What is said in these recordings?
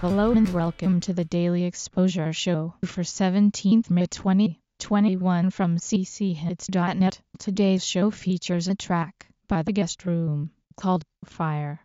Hello and welcome to the Daily Exposure Show for 17th May 2021 from cchits.net. Today's show features a track by The Guest Room called Fire.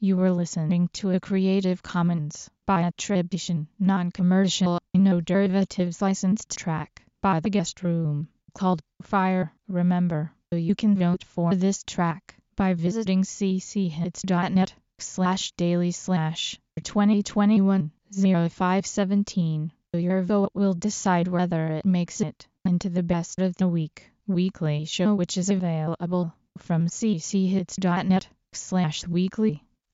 You were listening to a Creative Commons by attribution, non-commercial, no derivatives licensed track by The Guest Room called Fire. Remember, you can vote for this track by visiting cchits.net slash daily slash 2021 0517. Your vote will decide whether it makes it into the best of the week weekly show which is available from cchits.net slash weekly.